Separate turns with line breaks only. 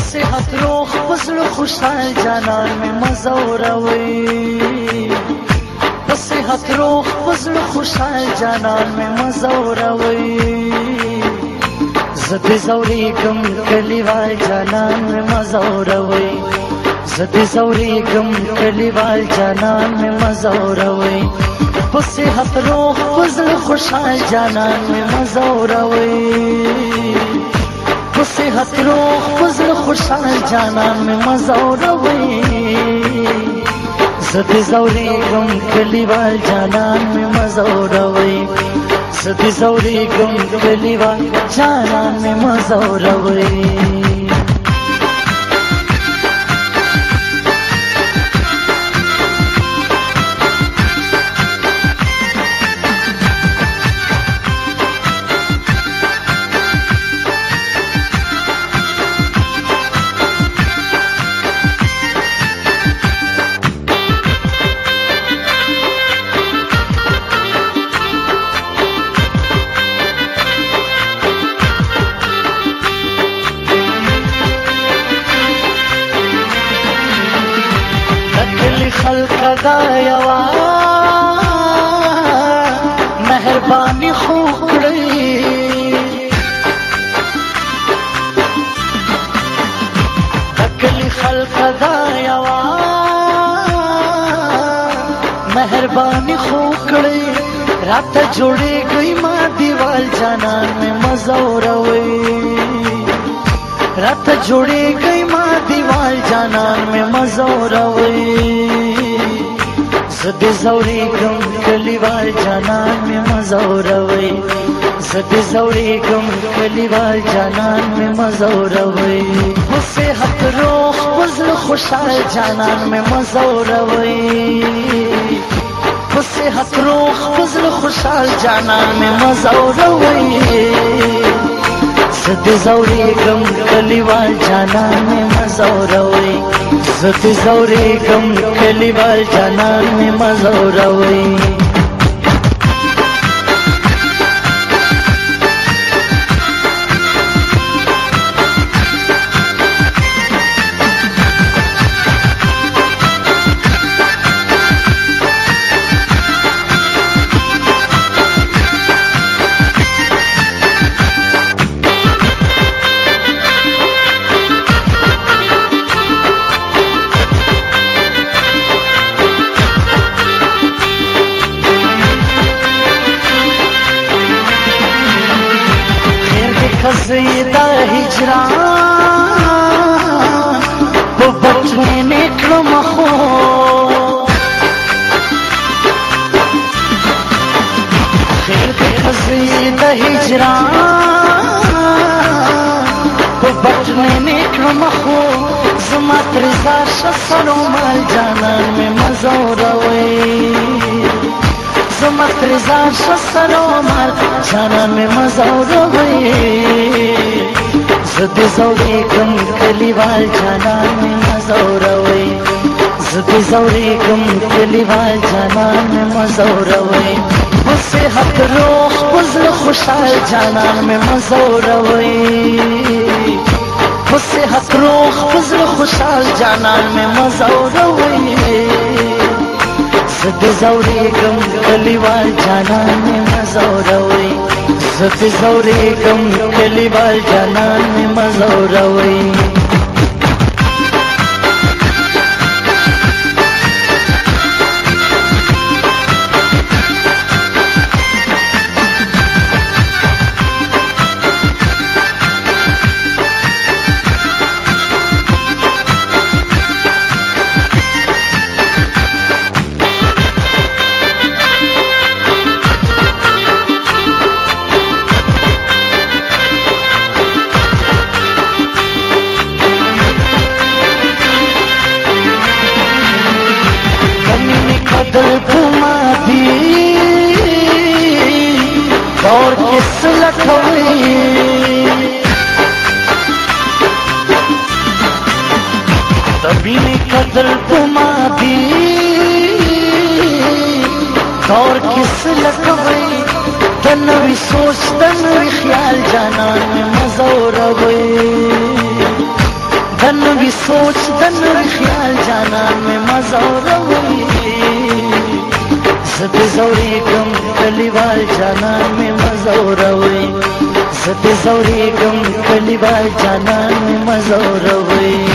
صحت روغ فضل خوشحال جانان می مزوروي په صحت روغ فضل خوشحال جانان می مزوروي زدې زوري کم کلیوال جانان می مزوروي زدې زوري کم کلیوال جانان می مزوروي په صحت روغ فضل خوشحال جانان می مزوروي په صحت روغ فضل خوشحال جانان مزوروي ستي زوري غم کلیوال جانان مزوروي ستي زوري غم کلیوال جانان مزوروي خلق دا یوا مهرباني خو کړی کلی خلق دا یوا مهرباني خو کړی رات جوړې گئی ما دیوال جانان مې مزور وې رات جوړې گئی ما دیوال جانان مې مزور وې زدې زوري کوم کلیوال جانان می مزوروي زدې زوري کوم کلیوال جانان می مزوروي صحت روح وزل خوشحال جانان می مزوروي صحت روح وزل خوشحال جانان می مزوروي زدې زوري کوم کلیوال جانان می زوروي زه ته زورې کم کلیوال جانان مې مزوروي زیدا هجران په بچنه نکړم خو خیر دې زیدا هجران په بچنه نکړم خو زما تر زار شسلو مال جانان مې مزوروي زما تر زار شسلو مال جانان مې مزوروي زبې زورې کم کلیوال جانان مزوروي زبې زورې کم کلیوال جانان مزوروي اوس حق روح وزر خوشحال جانان مې مزوروي اوس حق روح وزر خوشحال جانان مې مزوروي زبې زورې کم کلیوال جانان مې مزوروي زفی زوری کم کلیوال جانان مزوروی ویني قتل کوما دي دور کس لکوي تنوي سوچ تنوي خیال جانان مزور وي تنوي سوچ تنوي خیال جانان مزور وي زد زوري کم کلیوال جانان مزور وي زد زوري کم کلیوال جانان مزور وي